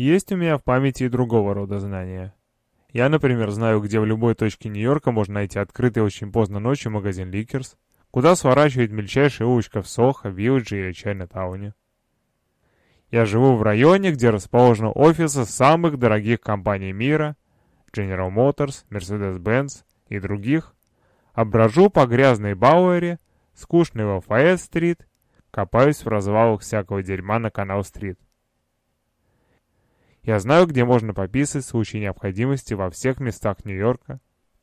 Есть у меня в памяти и другого рода знания. Я, например, знаю, где в любой точке Нью-Йорка можно найти открытый очень поздно ночью магазин Liquors, куда сворачивает мельчайшая улочка в Сохо, Вилледже или Чайна-тауне. Я живу в районе, где расположены офисы самых дорогих компаний мира, General Motors, Mercedes-Benz и других, а брожу по грязной Бауэри, скучной Лафайет-стрит, копаюсь в развалах всякого дерьма на Канал-стрит. Я знаю, где можно пописать в случае необходимости во всех местах Нью-Йорка.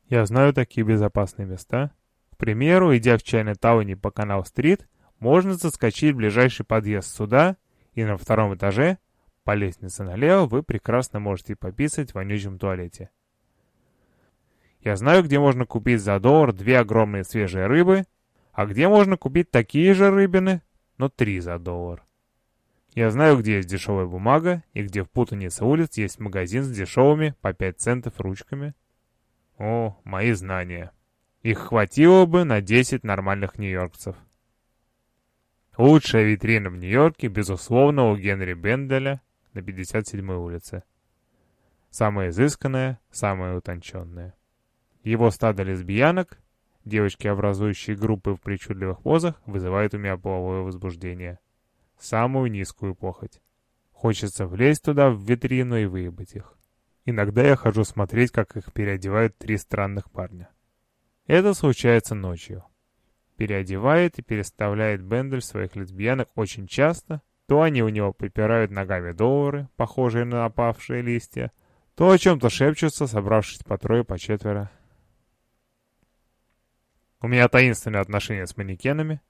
Я знаю такие безопасные места. К примеру, идя в Чайна-тауне по Канал-стрит, можно заскочить в ближайший подъезд сюда, и на втором этаже, по лестнице налево, вы прекрасно можете пописать в вонючем туалете. Я знаю, где можно купить за доллар две огромные свежие рыбы, а где можно купить такие же рыбины, но три за доллар. Я знаю, где есть дешевая бумага, и где в путанице улиц есть магазин с дешевыми по 5 центов ручками. О, мои знания. Их хватило бы на 10 нормальных нью-йоркцев. Лучшая витрина в Нью-Йорке, безусловно, у Генри Бенделя на 57-й улице. Самая изысканная, самая утонченная. Его стадо лесбиянок, девочки, образующие группы в причудливых позах, вызывают у меня половое возбуждение самую низкую похоть. Хочется влезть туда в витрину и выебать их. Иногда я хожу смотреть, как их переодевают три странных парня. Это случается ночью. Переодевает и переставляет Бендель своих лесбиянок очень часто. То они у него попирают ногами доллары, похожие на опавшие листья, то о чем-то шепчутся, собравшись по трое, по четверо. У меня таинственные отношения с манекенами,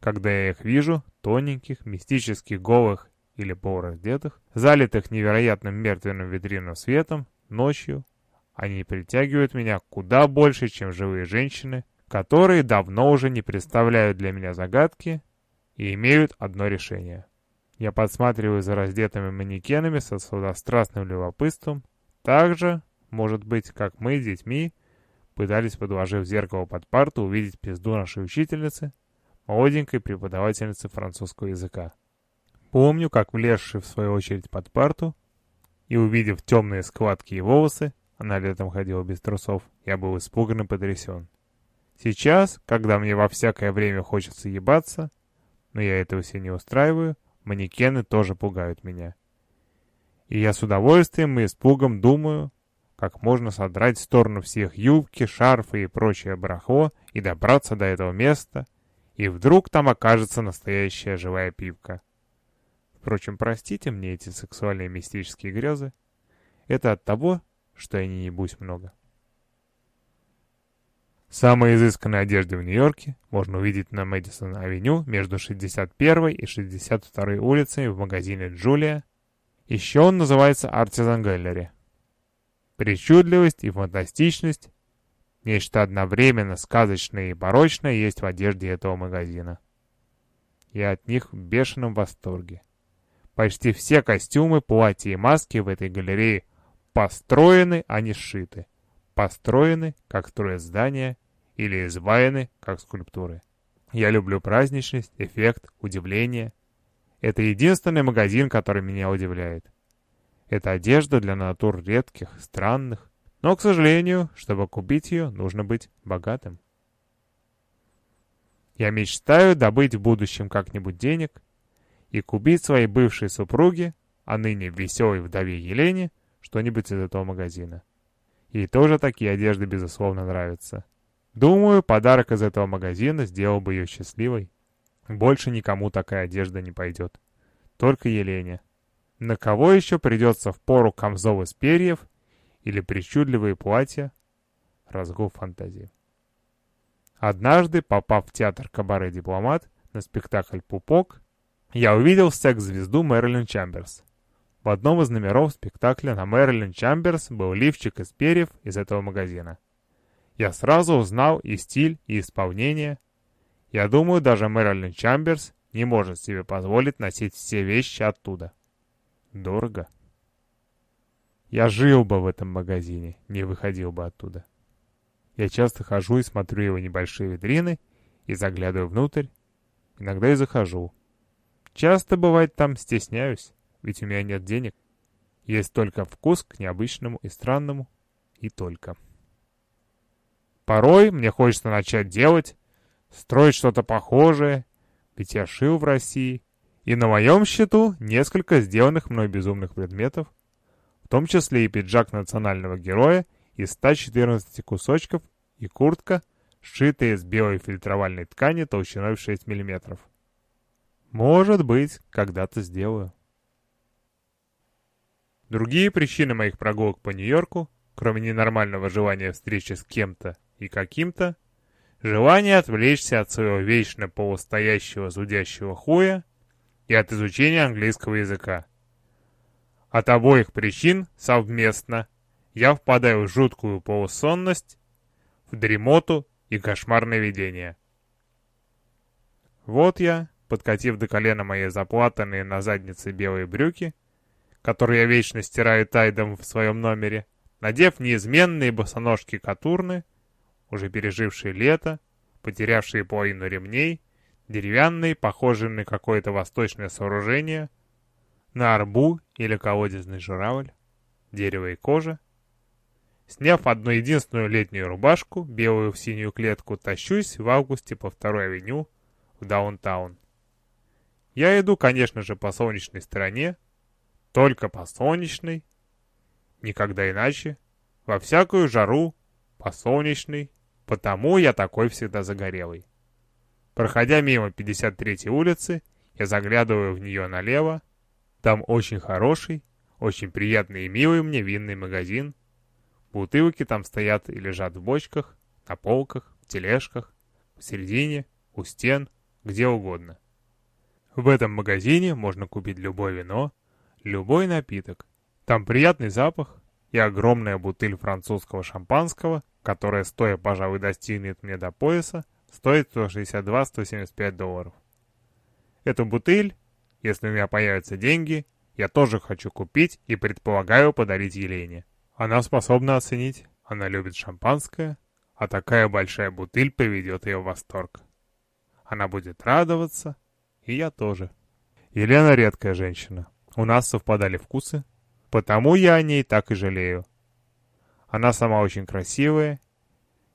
когда я их вижу, тоненьких, мистических, голых или полураздетых, залитых невероятным мертвенным витринным светом, ночью, они притягивают меня куда больше, чем живые женщины, которые давно уже не представляют для меня загадки и имеют одно решение. Я подсматриваю за раздетыми манекенами со сладострастным любопытством, так же, может быть, как мы, детьми, пытались, подложив зеркало под парту, увидеть пизду нашей учительницы, молоденькой преподавательницы французского языка. Помню, как влезший в свою очередь под парту и увидев темные складки и волосы, она летом ходила без трусов, я был испуган и потрясен. Сейчас, когда мне во всякое время хочется ебаться, но я этого все не устраиваю, манекены тоже пугают меня. И я с удовольствием и испугом думаю, как можно содрать в сторону всех юбки, шарфы и прочее барахло и добраться до этого места — и вдруг там окажется настоящая живая пивка. Впрочем, простите мне эти сексуальные мистические грезы. Это от того, что я не ебусь много. Самые изысканные одежды в Нью-Йорке можно увидеть на Мэдисон-авеню между 61 и 62 улицами в магазине «Джулия». Еще он называется «Артизан Гэллери». Причудливость и фантастичность Нечто одновременно сказочное и порочное есть в одежде этого магазина. Я от них в бешеном восторге. Почти все костюмы, платья и маски в этой галерее построены, а не сшиты. Построены, как строят здания, или изваяны, как скульптуры. Я люблю праздничность, эффект, удивление. Это единственный магазин, который меня удивляет. Это одежда для натур редких, странных, но, к сожалению, чтобы купить ее, нужно быть богатым. Я мечтаю добыть в будущем как-нибудь денег и купить своей бывшей супруге, а ныне веселой вдове Елене, что-нибудь из этого магазина. Ей тоже такие одежды, безусловно, нравятся. Думаю, подарок из этого магазина сделал бы ее счастливой. Больше никому такая одежда не пойдет. Только Елене. На кого еще придется в пору камзол из перьев или причудливые платья, разгул фантазии. Однажды, попав в театр «Кабаре Дипломат» на спектакль «Пупок», я увидел секс-звезду Мэрилин Чамберс. В одном из номеров спектакля на Мэрилин Чамберс был лифчик из перьев из этого магазина. Я сразу узнал и стиль, и исполнение. Я думаю, даже Мэрилин Чамберс не может себе позволить носить все вещи оттуда. Дорого. Я жил бы в этом магазине, не выходил бы оттуда. Я часто хожу и смотрю его небольшие витрины и заглядываю внутрь. Иногда и захожу. Часто, бывает, там стесняюсь, ведь у меня нет денег. Есть только вкус к необычному и странному, и только. Порой мне хочется начать делать, строить что-то похожее, ведь я шил в России, и на моем счету несколько сделанных мной безумных предметов, том числе и пиджак национального героя из 114 кусочков и куртка, сшитая из белой фильтровальной ткани толщиной в 6 мм. Может быть, когда-то сделаю. Другие причины моих прогулок по Нью-Йорку, кроме ненормального желания встречи с кем-то и каким-то, желание отвлечься от своего вечно полустоящего зудящего хуя и от изучения английского языка. От обоих причин совместно я впадаю в жуткую полусонность, в дремоту и кошмарное видение. Вот я, подкатив до колена мои заплатанные на заднице белые брюки, которые я вечно стираю тайдом в своем номере, надев неизменные босоножки катурны, уже пережившие лето, потерявшие половину ремней, деревянные, похожие на какое-то восточное сооружение, на арбу или колодезный журавль, дерево и кожа. Сняв одну единственную летнюю рубашку, белую в синюю клетку, тащусь в августе по второй авеню в даунтаун. Я иду, конечно же, по солнечной стороне, только по солнечной, никогда иначе, во всякую жару, по солнечной, потому я такой всегда загорелый. Проходя мимо 53-й улицы, я заглядываю в нее налево. Там очень хороший, очень приятный и милый мне винный магазин. Бутылки там стоят и лежат в бочках, на полках, в тележках, в середине, у стен, где угодно. В этом магазине можно купить любое вино, любой напиток. Там приятный запах и огромная бутыль французского шампанского, которая, стоя, пожалуй, достигнет мне до пояса, стоит 162-175 долларов. Эту бутыль, если у меня появятся деньги, я тоже хочу купить и предполагаю подарить Елене. Она способна оценить, она любит шампанское, а такая большая бутыль приведет ее в восторг. Она будет радоваться, и я тоже. Елена редкая женщина. У нас совпадали вкусы, потому я о ней так и жалею. Она сама очень красивая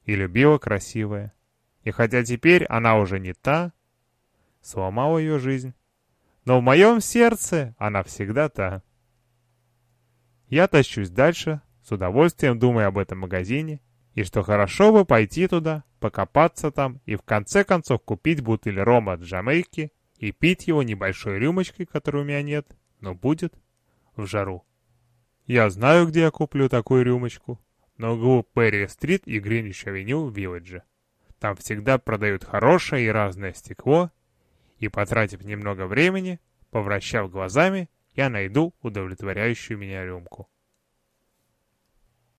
и любила красивое. И хотя теперь она уже не та, сломала ее жизнь, но в моем сердце она всегда та. Я тащусь дальше, с удовольствием думая об этом магазине, и что хорошо бы пойти туда, покопаться там и в конце концов купить бутыль рома от Джамайки и пить его небольшой рюмочкой, которой у меня нет, но будет в жару. Я знаю, где я куплю такую рюмочку. На углу Перри-стрит и Гринвич-авеню в Вилледже. Там всегда продают хорошее и разное стекло, и, потратив немного времени, повращав глазами, я найду удовлетворяющую меня рюмку.